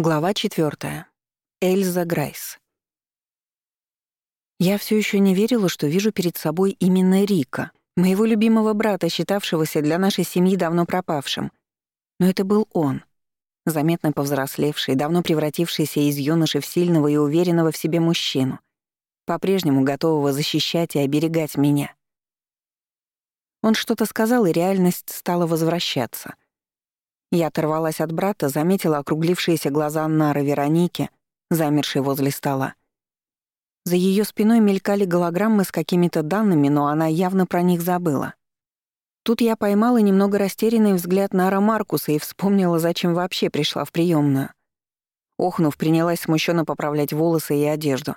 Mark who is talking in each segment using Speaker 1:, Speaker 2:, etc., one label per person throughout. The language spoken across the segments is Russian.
Speaker 1: Глава 4. Эльза Грайс. Я все еще не верила, что вижу перед собой именно Рика, моего любимого брата, считавшегося для нашей семьи давно пропавшим. Но это был он, заметно повзрослевший, давно превратившийся из юноши в сильного и уверенного в себе мужчину, по-прежнему готового защищать и оберегать меня. Он что-то сказал, и реальность стала возвращаться — я оторвалась от брата, заметила округлившиеся глаза Нары Вероники, замершей возле стола. За ее спиной мелькали голограммы с какими-то данными, но она явно про них забыла. Тут я поймала немного растерянный взгляд Нара Маркуса и вспомнила, зачем вообще пришла в приемную. Охнув, принялась смущенно поправлять волосы и одежду.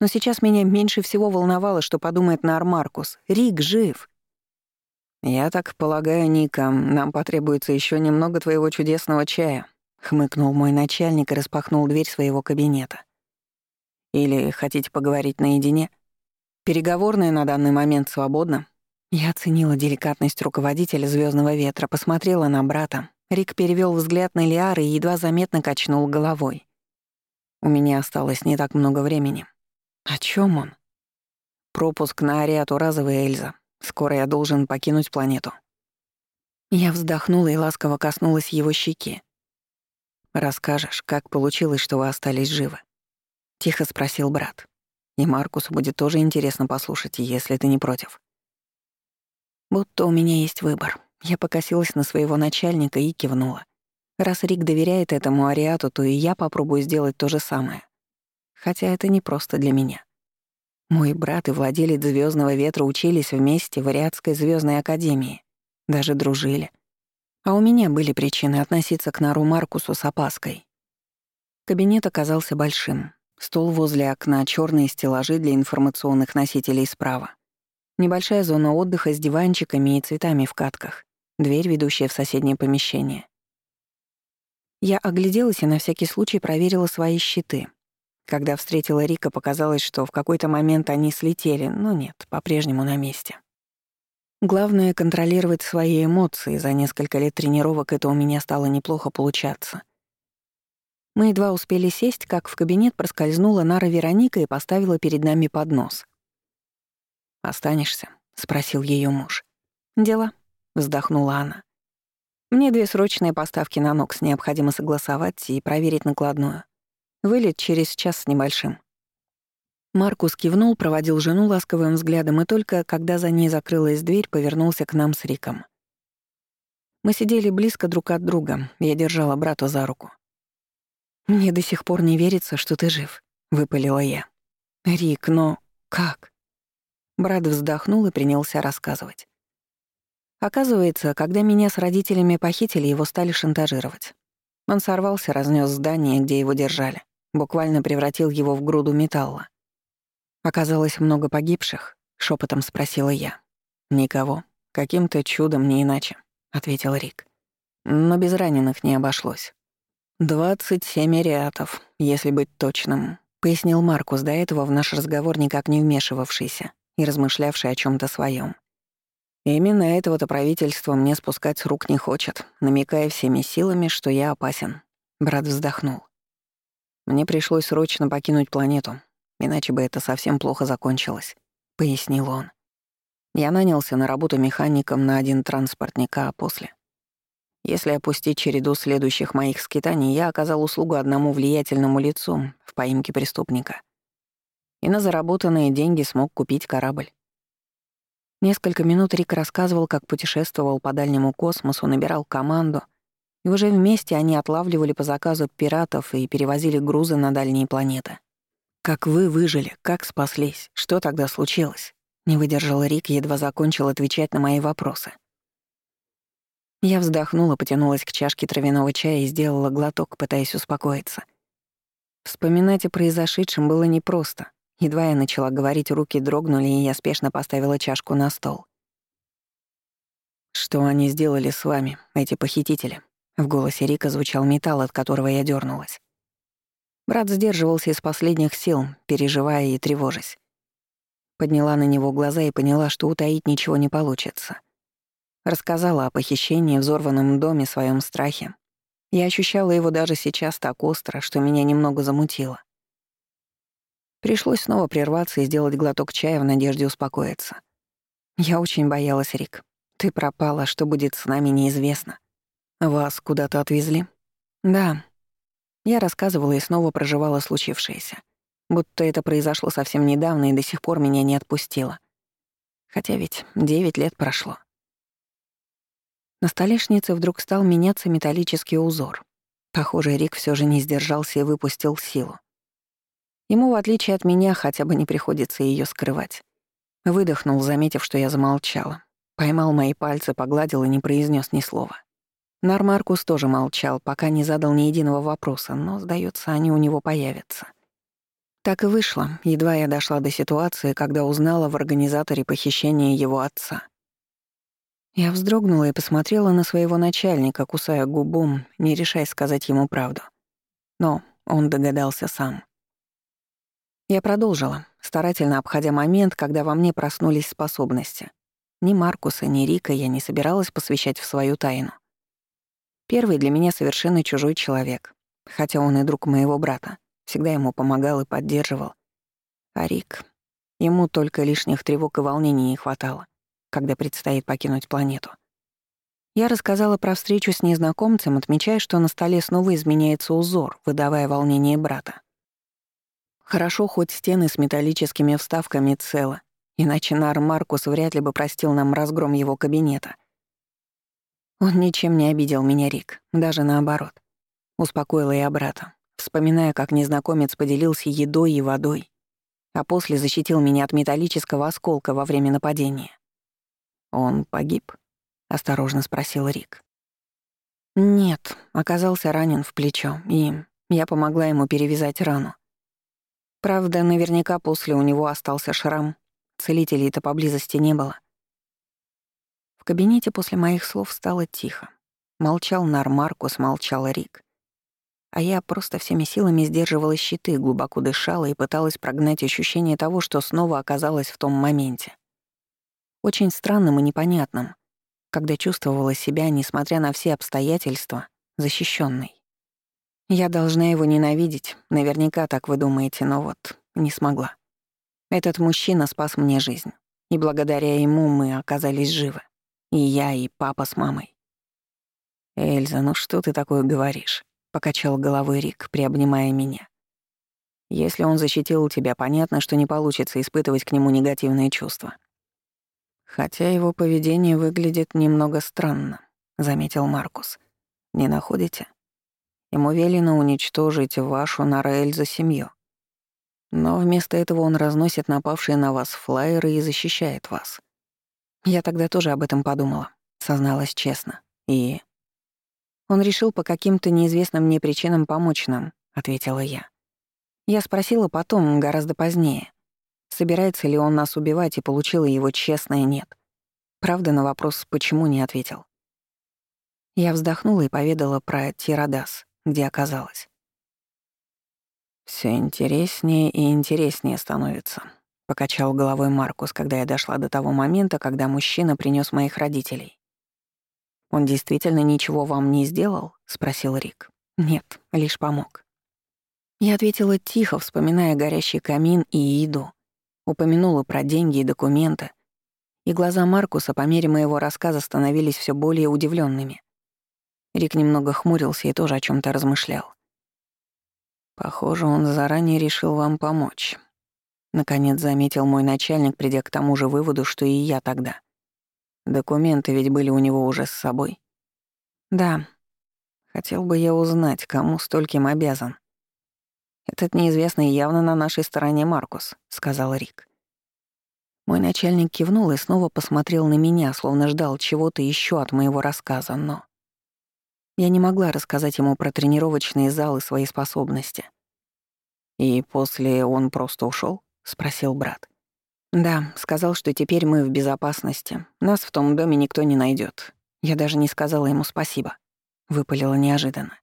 Speaker 1: Но сейчас меня меньше всего волновало, что подумает Нар Маркус. Рик жив. «Я так полагаю, Ника, нам потребуется еще немного твоего чудесного чая», — хмыкнул мой начальник и распахнул дверь своего кабинета. «Или хотите поговорить наедине? Переговорная на данный момент свободна?» Я оценила деликатность руководителя Звездного ветра, посмотрела на брата. Рик перевел взгляд на Лиары и едва заметно качнул головой. «У меня осталось не так много времени». «О чем он?» «Пропуск на Ариату разовый, Эльза. Скоро я должен покинуть планету». Я вздохнула и ласково коснулась его щеки. «Расскажешь, как получилось, что вы остались живы?» — тихо спросил брат. «И Маркусу будет тоже интересно послушать, если ты не против». Будто у меня есть выбор. Я покосилась на своего начальника и кивнула. Раз Рик доверяет этому Ариату, то и я попробую сделать то же самое. Хотя это не просто для меня. Мой брат и владелец Звездного ветра учились вместе в Ариадской звездной академии. Даже дружили. А у меня были причины относиться к Нару Маркусу с опаской. Кабинет оказался большим. Стол возле окна, черные стеллажи для информационных носителей справа. Небольшая зона отдыха с диванчиками и цветами в катках. Дверь, ведущая в соседнее помещение. Я огляделась и на всякий случай проверила свои щиты. Когда встретила Рика, показалось, что в какой-то момент они слетели, но нет, по-прежнему на месте. Главное — контролировать свои эмоции. За несколько лет тренировок это у меня стало неплохо получаться. Мы едва успели сесть, как в кабинет проскользнула Нара Вероника и поставила перед нами поднос. «Останешься?» — спросил ее муж. «Дела», — вздохнула она. «Мне две срочные поставки на Нокс необходимо согласовать и проверить накладную. Вылет через час с небольшим». Маркус кивнул, проводил жену ласковым взглядом и только, когда за ней закрылась дверь, повернулся к нам с Риком. Мы сидели близко друг от друга, я держала брата за руку. «Мне до сих пор не верится, что ты жив», — выпалила я. «Рик, но как?» Брат вздохнул и принялся рассказывать. Оказывается, когда меня с родителями похитили, его стали шантажировать. Он сорвался, разнес здание, где его держали буквально превратил его в груду металла. Оказалось много погибших, шепотом спросила я. Никого. Каким-то чудом не иначе, ответил Рик. Но без раненых не обошлось. «Двадцать семь ариатов, если быть точным», — пояснил Маркус, до этого в наш разговор никак не вмешивавшийся и размышлявший о чем то своем. Именно этого-то правительство мне спускать с рук не хочет, намекая всеми силами, что я опасен. Брат вздохнул. Мне пришлось срочно покинуть планету, иначе бы это совсем плохо закончилось», — пояснил он. Я нанялся на работу механиком на один транспортник, а после. Если опустить череду следующих моих скитаний, я оказал услугу одному влиятельному лицу в поимке преступника. И на заработанные деньги смог купить корабль. Несколько минут Рик рассказывал, как путешествовал по дальнему космосу, набирал команду, и уже вместе они отлавливали по заказу пиратов и перевозили грузы на дальние планеты. «Как вы выжили? Как спаслись? Что тогда случилось?» Не выдержал Рик, едва закончил отвечать на мои вопросы. Я вздохнула, потянулась к чашке травяного чая и сделала глоток, пытаясь успокоиться. Вспоминать о произошедшем было непросто. Едва я начала говорить, руки дрогнули, и я спешно поставила чашку на стол. «Что они сделали с вами, эти похитители?» В голосе Рика звучал металл, от которого я дернулась. Брат сдерживался из последних сил, переживая и тревожась. Подняла на него глаза и поняла, что утаить ничего не получится. Рассказала о похищении, взорванном доме, своем страхе. Я ощущала его даже сейчас так остро, что меня немного замутило. Пришлось снова прерваться и сделать глоток чая в надежде успокоиться. Я очень боялась, Рик. Ты пропала, что будет с нами, неизвестно. Вас куда-то отвезли? Да. Я рассказывала и снова проживала случившееся. Будто это произошло совсем недавно и до сих пор меня не отпустило. Хотя ведь девять лет прошло. На столешнице вдруг стал меняться металлический узор. Похоже, Рик все же не сдержался и выпустил силу. Ему, в отличие от меня, хотя бы не приходится ее скрывать. Выдохнул, заметив, что я замолчала. Поймал мои пальцы, погладил и не произнес ни слова. Нармаркус тоже молчал, пока не задал ни единого вопроса, но, сдается, они у него появятся. Так и вышло, едва я дошла до ситуации, когда узнала в организаторе похищения его отца. Я вздрогнула и посмотрела на своего начальника, кусая губу, не решаясь сказать ему правду. Но он догадался сам. Я продолжила, старательно обходя момент, когда во мне проснулись способности. Ни Маркуса, ни Рика я не собиралась посвящать в свою тайну. Первый для меня совершенно чужой человек, хотя он и друг моего брата, всегда ему помогал и поддерживал. А Рик... Ему только лишних тревог и волнений не хватало когда предстоит покинуть планету. Я рассказала про встречу с незнакомцем, отмечая, что на столе снова изменяется узор, выдавая волнение брата. Хорошо, хоть стены с металлическими вставками целы, иначе Нар Маркус вряд ли бы простил нам разгром его кабинета. Он ничем не обидел меня, Рик, даже наоборот. Успокоила я брата, вспоминая, как незнакомец поделился едой и водой, а после защитил меня от металлического осколка во время нападения. «Он погиб?» — осторожно спросил Рик. «Нет, оказался ранен в плечо, и я помогла ему перевязать рану. Правда, наверняка после у него остался шрам, целителей-то поблизости не было». В кабинете после моих слов стало тихо. Молчал Нар Маркус, молчал Рик. А я просто всеми силами сдерживала щиты, глубоко дышала и пыталась прогнать ощущение того, что снова оказалась в том моменте очень странным и непонятным, когда чувствовала себя, несмотря на все обстоятельства, защищенной. Я должна его ненавидеть, наверняка так вы думаете, но вот не смогла. Этот мужчина спас мне жизнь, и благодаря ему мы оказались живы. И я, и папа с мамой. «Эльза, ну что ты такое говоришь?» — покачал головой Рик, приобнимая меня. «Если он защитил тебя, понятно, что не получится испытывать к нему негативные чувства. «Хотя его поведение выглядит немного странно», — заметил Маркус. «Не находите? Ему велено уничтожить вашу Нараэль за семью. Но вместо этого он разносит напавшие на вас флайеры и защищает вас. Я тогда тоже об этом подумала, созналась честно. И... Он решил по каким-то неизвестным мне причинам помочь нам, ответила я. Я спросила потом, гораздо позднее собирается ли он нас убивать, и получила его честное «нет». Правда, на вопрос «почему» не ответил. Я вздохнула и поведала про Тирадас, где оказалась. Все интереснее и интереснее становится», — покачал головой Маркус, когда я дошла до того момента, когда мужчина принес моих родителей. «Он действительно ничего вам не сделал?» — спросил Рик. «Нет, лишь помог». Я ответила тихо, вспоминая горящий камин и еду. Упомянула про деньги и документы. И глаза Маркуса по мере моего рассказа становились все более удивленными. Рик немного хмурился и тоже о чем то размышлял. «Похоже, он заранее решил вам помочь», — наконец заметил мой начальник, придя к тому же выводу, что и я тогда. «Документы ведь были у него уже с собой». «Да. Хотел бы я узнать, кому стольким обязан. «Этот неизвестный явно на нашей стороне Маркус», — сказал Рик. Мой начальник кивнул и снова посмотрел на меня, словно ждал чего-то еще от моего рассказа, но... Я не могла рассказать ему про тренировочные залы свои способности. «И после он просто ушел? Спросил брат. «Да, сказал, что теперь мы в безопасности. Нас в том доме никто не найдет. Я даже не сказала ему спасибо», — выпалила неожиданно.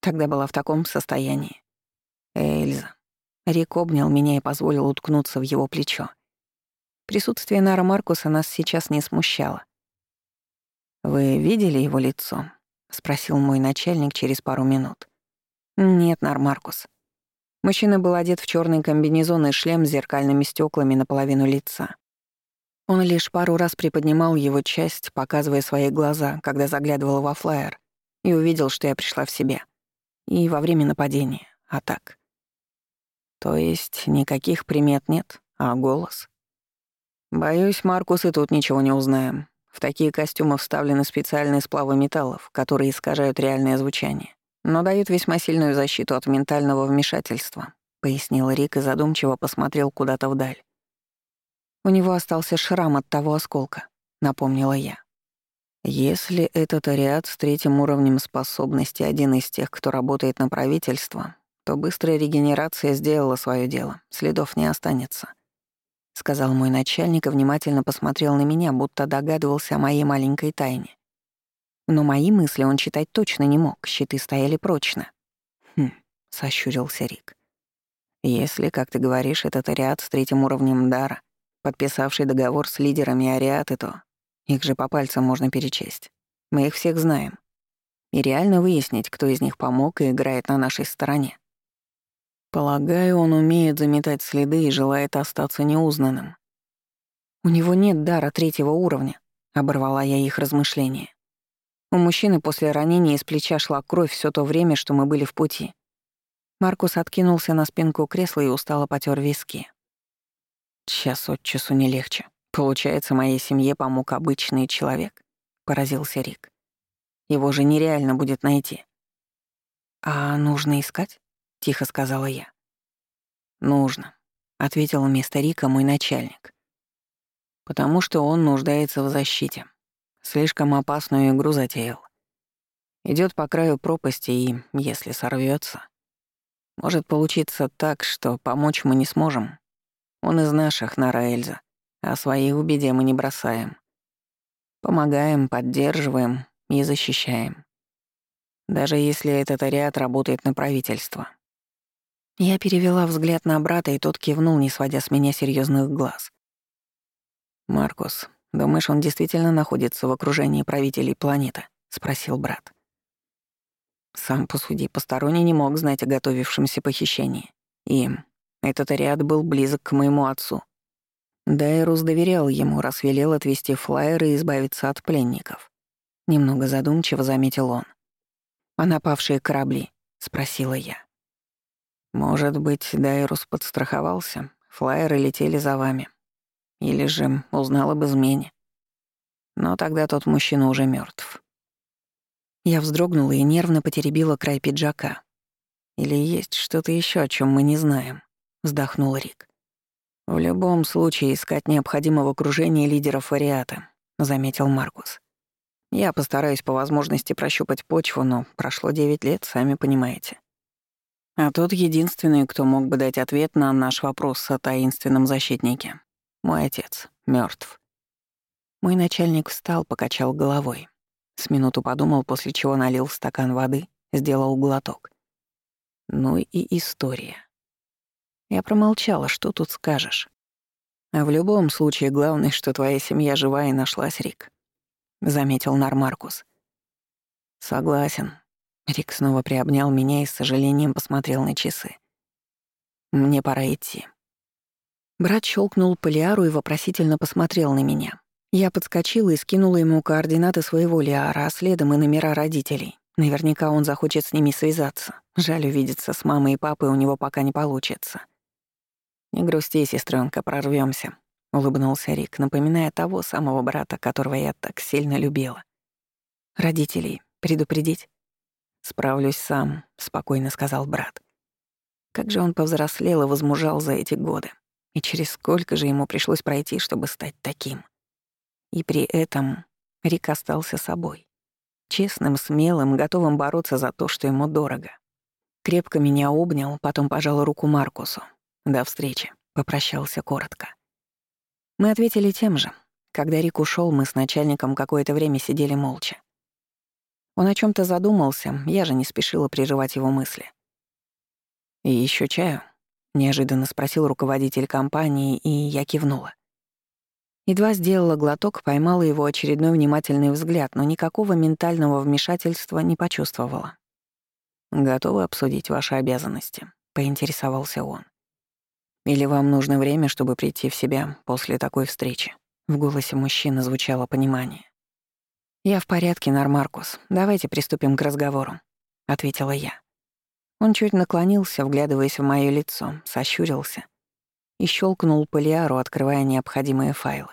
Speaker 1: Тогда была в таком состоянии. Эльза. Рик обнял меня и позволил уткнуться в его плечо. Присутствие Нара Маркуса нас сейчас не смущало. Вы видели его лицо? — спросил мой начальник через пару минут. «Нет, Нармаркус». Мужчина был одет в черный комбинезон и шлем с зеркальными стеклами наполовину лица. Он лишь пару раз приподнимал его часть, показывая свои глаза, когда заглядывал во флайер, и увидел, что я пришла в себя. И во время нападения. А так. То есть никаких примет нет, а голос? Боюсь, Маркус, и тут ничего не узнаем. В такие костюмы вставлены специальные сплавы металлов, которые искажают реальное звучание, но дают весьма сильную защиту от ментального вмешательства, пояснил Рик и задумчиво посмотрел куда-то вдаль. У него остался шрам от того осколка, напомнила я. Если этот ариат с третьим уровнем способности один из тех, кто работает на правительство, то быстрая регенерация сделала свое дело, следов не останется. Сказал мой начальник и внимательно посмотрел на меня, будто догадывался о моей маленькой тайне. Но мои мысли он читать точно не мог, щиты стояли прочно. «Хм», — сощурился Рик. «Если, как ты говоришь, этот ариат с третьим уровнем дара, подписавший договор с лидерами ариаты, то их же по пальцам можно перечесть. Мы их всех знаем. И реально выяснить, кто из них помог и играет на нашей стороне. Полагаю, он умеет заметать следы и желает остаться неузнанным. У него нет дара третьего уровня, оборвала я их размышления. У мужчины после ранения из плеча шла кровь все то время, что мы были в пути. Маркус откинулся на спинку кресла и устало потер виски. Час от часу не легче. Получается, моей семье помог обычный человек, поразился Рик. Его же нереально будет найти. А нужно искать? тихо сказала я. Нужно, ответил вместо Рика мой начальник. Потому что он нуждается в защите. Слишком опасную игру затеял. Идет по краю пропасти и, если сорвется, может получиться так, что помочь мы не сможем. Он из наших, Нара Эльза а своих в беде мы не бросаем. Помогаем, поддерживаем и защищаем. Даже если этот ариат работает на правительство. Я перевела взгляд на брата, и тот кивнул, не сводя с меня серьезных глаз. «Маркус, думаешь, он действительно находится в окружении правителей планеты?» — спросил брат. Сам посуди, посторонний не мог знать о готовившемся похищении. И этот ариат был близок к моему отцу. Дайрус доверял ему, раз велел отвезти флайер и избавиться от пленников. Немного задумчиво заметил он. «А напавшие корабли?» — спросила я. «Может быть, Дайрус подстраховался? Флайеры летели за вами. Или же узнал об измене. Но тогда тот мужчина уже мертв. Я вздрогнула и нервно потеребила край пиджака. «Или есть что-то еще, о чем мы не знаем?» — вздохнул Рик. «В любом случае искать необходимо в окружении лидеров вариата», — заметил Маркус. «Я постараюсь по возможности прощупать почву, но прошло девять лет, сами понимаете. А тот единственный, кто мог бы дать ответ на наш вопрос о таинственном защитнике. Мой отец мертв. Мой начальник встал, покачал головой. С минуту подумал, после чего налил стакан воды, сделал глоток. Ну и история. Я промолчала, что тут скажешь. А в любом случае, главное, что твоя семья жива и нашлась, Рик. Заметил Нармаркус. Согласен. Рик снова приобнял меня и с сожалением посмотрел на часы. Мне пора идти. Брат щелкнул полиару и вопросительно посмотрел на меня. Я подскочила и скинула ему координаты своего лиара, а следом и номера родителей. Наверняка он захочет с ними связаться. Жаль, увидеться с мамой и папой у него пока не получится. «Не грусти, сестренка, прорвемся, улыбнулся Рик, напоминая того самого брата, которого я так сильно любила. «Родителей предупредить?» «Справлюсь сам», — спокойно сказал брат. Как же он повзрослел и возмужал за эти годы. И через сколько же ему пришлось пройти, чтобы стать таким. И при этом Рик остался собой. Честным, смелым, готовым бороться за то, что ему дорого. Крепко меня обнял, потом пожал руку Маркусу. «До встречи», — попрощался коротко. Мы ответили тем же. Когда Рик ушел, мы с начальником какое-то время сидели молча. Он о чем то задумался, я же не спешила прерывать его мысли. «И еще чаю?» — неожиданно спросил руководитель компании, и я кивнула. Едва сделала глоток, поймала его очередной внимательный взгляд, но никакого ментального вмешательства не почувствовала. «Готовы обсудить ваши обязанности?» — поинтересовался он. «Или вам нужно время, чтобы прийти в себя после такой встречи?» В голосе мужчины звучало понимание. «Я в порядке, Нармаркус. Давайте приступим к разговору», — ответила я. Он чуть наклонился, вглядываясь в моё лицо, сощурился и щелкнул полиару, открывая необходимые файлы.